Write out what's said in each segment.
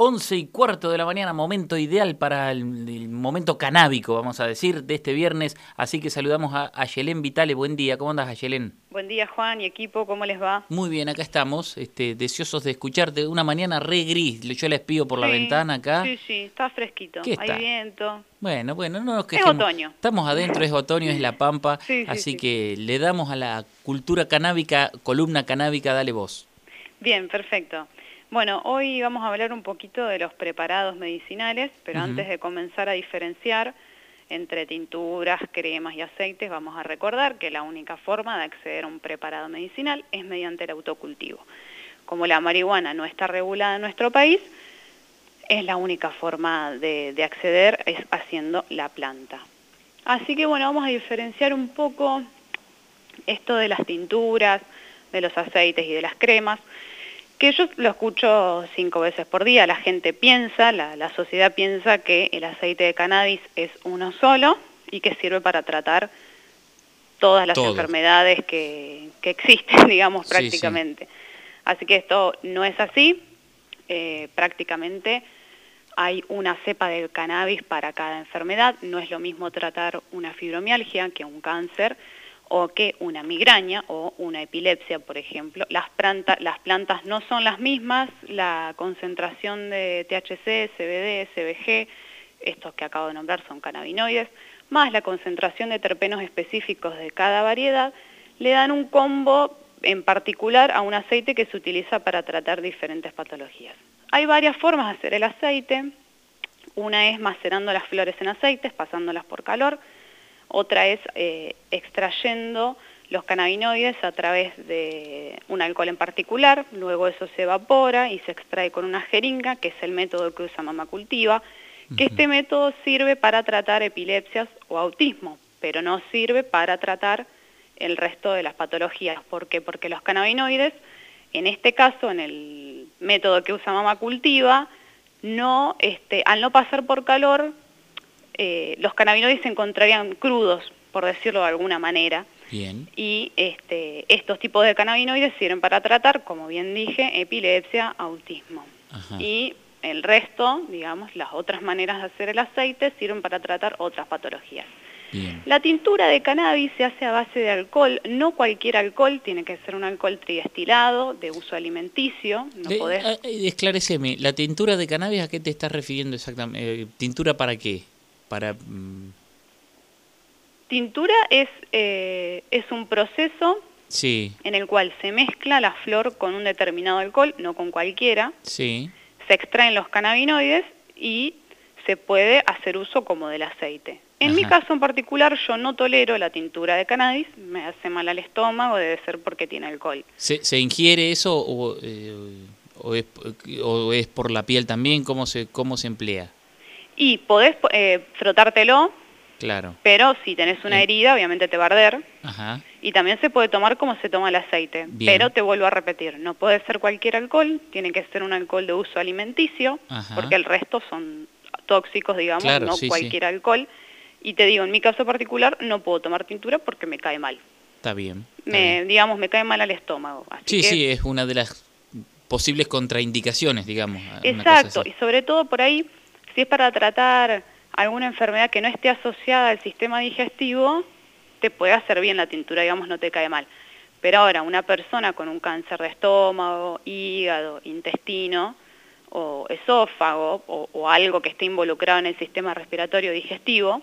11 y cuarto de la mañana, momento ideal para el, momento canábico, vamos a decir, de este viernes. Así que saludamos a Ayelén Vitale. Buen día, ¿cómo andas, Ayelén? Buen día, Juan y equipo, ¿cómo les va? Muy bien, acá estamos, este, deseosos de escucharte. Una mañana re gris, yo la espío por la ventana acá. Sí, sí, está fresquito, hay viento. Bueno, bueno, no nos quejemos. Es otoño. Estamos adentro, es otoño, es la pampa. así que le damos a la cultura canábica, columna canábica, dale voz. Bien, perfecto. Bueno, hoy vamos a hablar un poquito de los preparados medicinales, pero antes de comenzar a diferenciar entre tinturas, cremas y aceites, vamos a recordar que la única forma de acceder a un preparado medicinal es mediante el autocultivo. Como la marihuana no está regulada en nuestro país, es la única forma de, de acceder es haciendo la planta. Así que bueno, vamos a diferenciar un poco esto de las tinturas, de los aceites y de las cremas que yo lo escucho cinco veces por día, la gente piensa, la, sociedad piensa que el aceite de cannabis es uno solo y que sirve para tratar todas las enfermedades que, existen, digamos, prácticamente. Así que esto no es así, eh, prácticamente hay una cepa del cannabis para cada enfermedad, no es lo mismo tratar una fibromialgia que un cáncer, o que una migraña o una epilepsia, por ejemplo. Las, plantas no son las mismas, la concentración de THC, CBD, CBG, estos que acabo de nombrar son cannabinoides, más la concentración de terpenos específicos de cada variedad, le dan un combo en particular a un aceite que se utiliza para tratar diferentes patologías. Hay varias formas de hacer el aceite. Una es macerando las flores en aceites, pasándolas por calor, otra es eh, extrayendo los cannabinoides a través de un alcohol en particular, luego eso se evapora y se extrae con una jeringa, que es el método que usa Mama Cultiva, que este método sirve para tratar epilepsias o autismo, pero no sirve para tratar el resto de las patologías. ¿Por qué? Porque los cannabinoides, en este caso, en el método que usa Mama Cultiva, no, este, al no pasar por calor, eh, los cannabinoides se encontrarían crudos, por decirlo de alguna manera. Bien. Y este, estos tipos de cannabinoides sirven para tratar, como bien dije, epilepsia, autismo. Y el resto, digamos, las otras maneras de hacer el aceite sirven para tratar otras patologías. Bien. La tintura de cannabis se hace a base de alcohol, no cualquier alcohol, tiene que ser un alcohol tridestilado, de uso alimenticio. No podés... Eh, eh, esclareceme, ¿la tintura de cannabis a qué te estás refiriendo exactamente? ¿Tintura para qué? Para... Mm, Tintura es, eh, es un proceso sí. en el cual se mezcla la flor con un determinado alcohol, no con cualquiera. Sí. Se extraen los cannabinoides y se puede hacer uso como del aceite. En mi caso en particular yo no tolero la tintura de cannabis, me hace mal al estómago, debe ser porque tiene alcohol. ¿Se, se ingiere eso o, eh, o, es, o, es, por la piel también? ¿Cómo se, cómo se emplea? Y podés eh, frotártelo, claro. pero si tenés una herida, obviamente te va a arder. Ajá. Y también se puede tomar como se toma el aceite. Pero te vuelvo a repetir, no puede ser cualquier alcohol, tiene que ser un alcohol de uso alimenticio, porque el resto son tóxicos, digamos, no cualquier alcohol. Y te digo, en mi caso particular, no puedo tomar tintura porque me cae mal. Está bien. me, Digamos, me cae mal al estómago. sí, sí, es una de las posibles contraindicaciones, digamos. Exacto, y sobre todo por ahí si es para tratar alguna enfermedad que no esté asociada al sistema digestivo, te puede hacer bien la tintura, digamos, no te cae mal. Pero ahora, una persona con un cáncer de estómago, hígado, intestino o esófago o, algo que esté involucrado en el sistema respiratorio digestivo,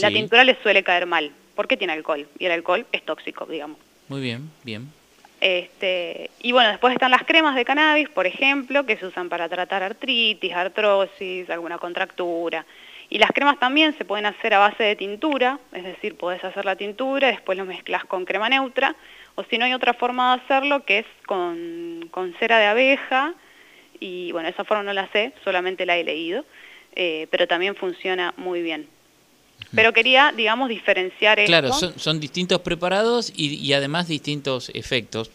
la tintura le suele caer mal, porque tiene alcohol y el alcohol es tóxico, digamos. Muy bien, bien. Este, y bueno, después están las cremas de cannabis, por ejemplo, que se usan para tratar artritis, artrosis, alguna contractura. Y las cremas también se pueden hacer a base de tintura, es decir, podés hacer la tintura, después lo mezclas con crema neutra, o si no hay otra forma de hacerlo que es con, cera de abeja, y bueno, esa forma no la sé, solamente la he leído, eh, pero también funciona muy bien. Pero quería, digamos, diferenciar esto. Claro, son, distintos preparados y, además distintos efectos.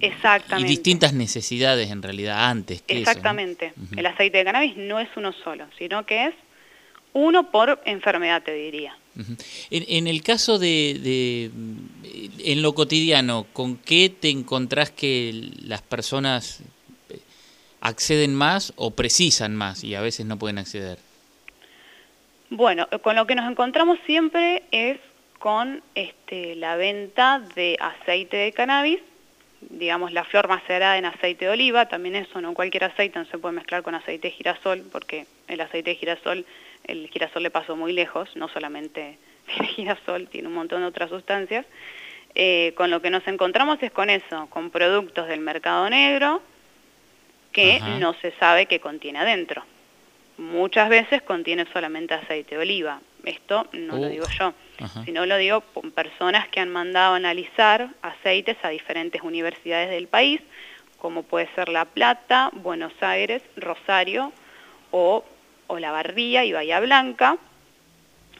Exactamente. Y distintas necesidades en realidad antes. Que Exactamente. El aceite de cannabis no es uno solo, sino que es uno por enfermedad, te diría. en, el caso de, en lo cotidiano, ¿con qué te encontrás que las personas acceden más o precisan más y a veces no pueden acceder? Bueno, con lo que nos encontramos siempre es con este, la venta de aceite de cannabis, digamos la flor macerada en aceite de oliva, también eso, no cualquier aceite no se puede mezclar con aceite de girasol, porque el aceite de girasol, el girasol le pasó muy lejos, no solamente tiene girasol, tiene un montón de otras sustancias. Eh, con lo que nos encontramos es con eso, con productos del mercado negro que no se sabe qué contiene adentro. Muchas veces contiene solamente aceite de oliva. Esto no lo digo yo, sino lo digo con personas que han mandado a analizar aceites a diferentes universidades del país, como puede ser La Plata, Buenos Aires, Rosario o, o La Barría y Bahía Blanca,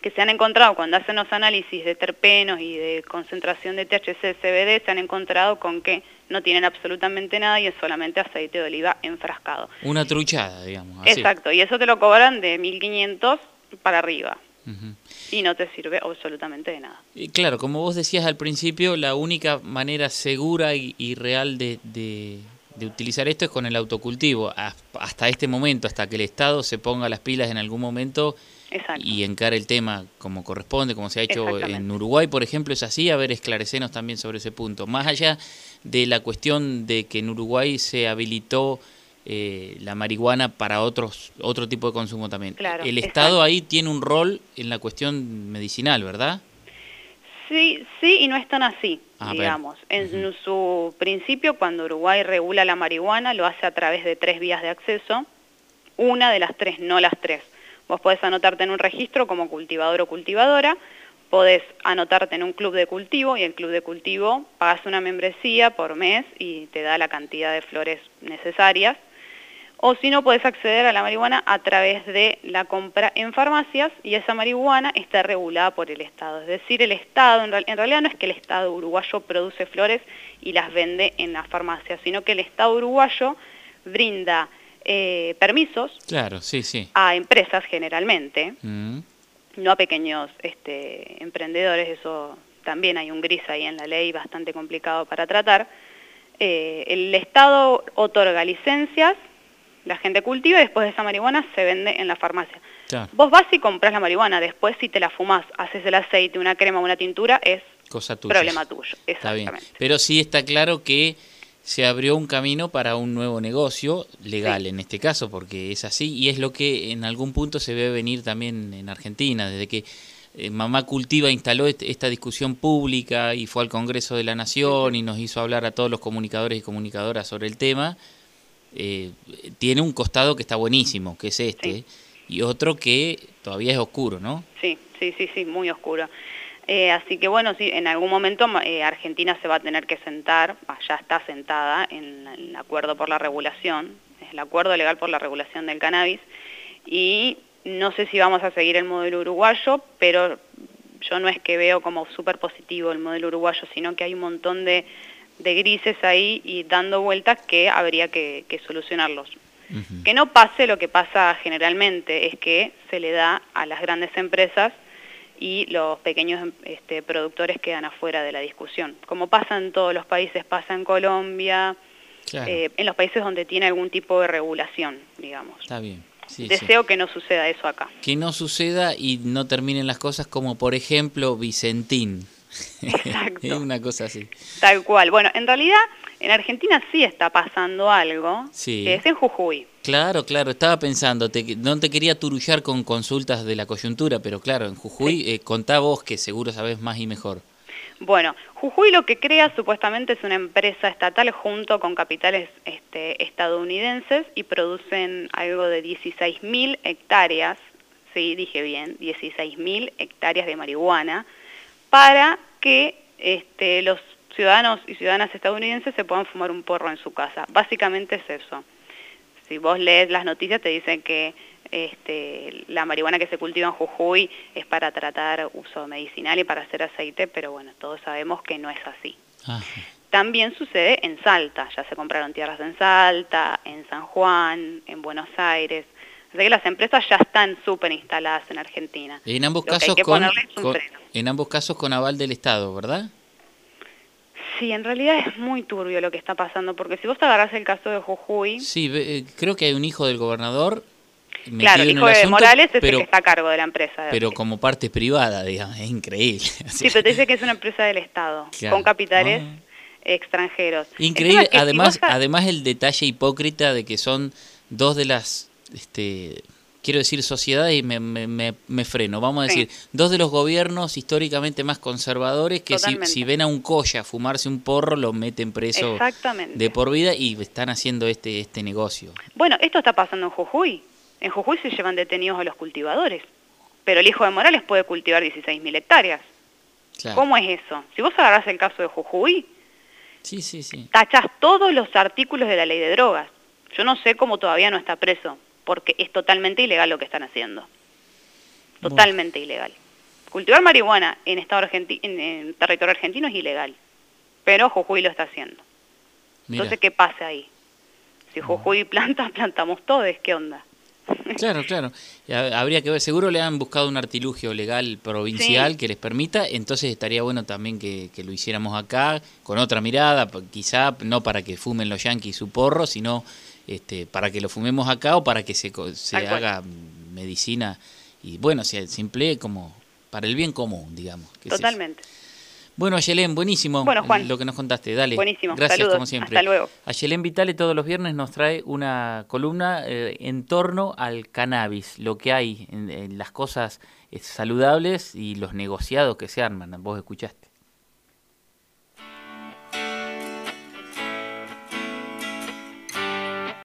que se han encontrado cuando hacen los análisis de terpenos y de concentración de THC, CBD, se han encontrado con que no tienen absolutamente nada y es solamente aceite de oliva enfrascado. Una truchada, digamos. Exacto, y eso te lo cobran de 1500 para arriba. Y no te sirve absolutamente de nada. Y claro, como vos decías al principio, la única manera segura y, real de, de, utilizar esto es con el autocultivo. Hasta este momento, hasta que el Estado se ponga las pilas en algún momento y encare el tema como corresponde, como se ha hecho en Uruguay, por ejemplo, es así. A ver, esclarecenos también sobre ese punto. Más allá de la cuestión de que en Uruguay se habilitó eh, la marihuana para otros otro tipo de consumo también. el Estado ahí tiene un rol en la cuestión medicinal, ¿verdad? Sí, sí y no es tan así, ah, digamos. En su principio, cuando Uruguay regula la marihuana, lo hace a través de tres vías de acceso. Una de las tres, no las tres. Vos podés anotarte en un registro como cultivador o cultivadora, podés anotarte en un club de cultivo y el club de cultivo pagas una membresía por mes y te da la cantidad de flores necesarias. O si no, podés acceder a la marihuana a través de la compra en farmacias y esa marihuana está regulada por el Estado. Es decir, el Estado, en, realidad no es que el Estado uruguayo produce flores y las vende en las farmacias, sino que el Estado uruguayo brinda eh, permisos claro, sí, sí. a empresas generalmente, mm. no a pequeños este, emprendedores, eso también hay un gris ahí en la ley bastante complicado para tratar. Eh, el Estado otorga licencias, la gente cultiva y después de esa marihuana se vende en la farmacia. Vos vas y compras la marihuana, después si te la fumas, haces el aceite, una crema, una tintura, es Cosa problema tuyo. Está bien. Pero sí está claro que se abrió un camino para un nuevo negocio, legal en este caso, porque es así, y es lo que en algún punto se ve venir también en Argentina, desde que eh, Mamá Cultiva instaló esta discusión pública y fue al Congreso de la Nación y nos hizo hablar a todos los comunicadores y comunicadoras sobre el tema, eh, tiene un costado que está buenísimo, que es este, y otro que todavía es oscuro, ¿no? Sí, sí, sí, sí, muy oscuro. Eh, así que bueno, sí, en algún momento eh, Argentina se va a tener que sentar, ah, ya está sentada en el acuerdo por la regulación, el acuerdo legal por la regulación del cannabis, y no sé si vamos a seguir el modelo uruguayo, pero yo no es que veo como súper positivo el modelo uruguayo, sino que hay un montón de, grises ahí y dando vueltas que habría que, solucionarlos. Que no pase lo que pasa generalmente, es que se le da a las grandes empresas y los pequeños este, productores quedan afuera de la discusión. Como pasa en todos los países, pasa en Colombia, eh, en los países donde tiene algún tipo de regulación, digamos. Está bien. Deseo que no suceda eso acá. Que no suceda y no terminen las cosas como, por ejemplo, Vicentín. Exacto. una cosa así. Tal cual. Bueno, en realidad en Argentina sí está pasando algo, sí. que es en Jujuy. Claro, claro, estaba pensando, no te quería turullar con consultas de la coyuntura, pero claro, en Jujuy, eh, contá vos que seguro sabés más y mejor. Bueno, Jujuy lo que crea supuestamente es una empresa estatal junto con capitales este, estadounidenses y producen algo de 16.000 hectáreas, sí, dije bien, 16.000 hectáreas de marihuana, para que este, los ciudadanos y ciudadanas estadounidenses se puedan fumar un porro en su casa. Básicamente es eso. Si vos lees las noticias te dicen que este, la marihuana que se cultiva en Jujuy es para tratar uso medicinal y para hacer aceite, pero bueno, todos sabemos que no es así. También sucede en Salta, ya se compraron tierras en Salta, en San Juan, en Buenos Aires. Así que las empresas ya están súper instaladas en Argentina. En ambos, casos con, en ambos casos con aval del Estado, ¿verdad? Sí, en realidad es muy turbio lo que está pasando, porque si vos agarrás el caso de Jujuy... Sí, eh, creo que hay un hijo del gobernador Claro, el hijo de Morales es el que está a cargo de la empresa. Pero como parte privada, digamos, es increíble. Sí, pero te dice que es una empresa del Estado, con capitales ah. extranjeros. Increíble, además, además el detalle hipócrita de que son dos de las, este, quiero decir sociedades y me, me, me, freno, vamos a decir, dos de los gobiernos históricamente más conservadores que si, ven a un colla fumarse un porro lo meten preso de por vida y están haciendo este, este negocio. Bueno, esto está pasando en Jujuy. En Jujuy se llevan detenidos a los cultivadores, pero el hijo de Morales puede cultivar 16.000 hectáreas. ¿Cómo es eso? Si vos agarrás el caso de Jujuy, sí, sí, sí. tachás todos los artículos de la ley de drogas. Yo no sé cómo todavía no está preso, porque es totalmente ilegal lo que están haciendo. Totalmente ilegal. Cultivar marihuana en, estado en, territorio argentino es ilegal, pero Jujuy lo está haciendo. Entonces, ¿qué pasa ahí? Si Jujuy planta, plantamos todos, ¿qué onda? Claro, claro. Habría que ver, seguro le han buscado un artilugio legal provincial que les permita, entonces estaría bueno también que, lo hiciéramos acá, con otra mirada, quizá no para que fumen los yanquis su porro, sino este, para que lo fumemos acá o para que se, se haga medicina y bueno, se, se emplee como para el bien común, digamos. Totalmente. Bueno, Ayelén, buenísimo lo que nos contaste. Dale. Buenísimo. Gracias, como siempre. Hasta luego. Ayelén Vitale todos los viernes nos trae una columna eh, en torno al cannabis, lo que hay en, en las cosas eh, saludables y los negociados que se arman. Vos escuchaste.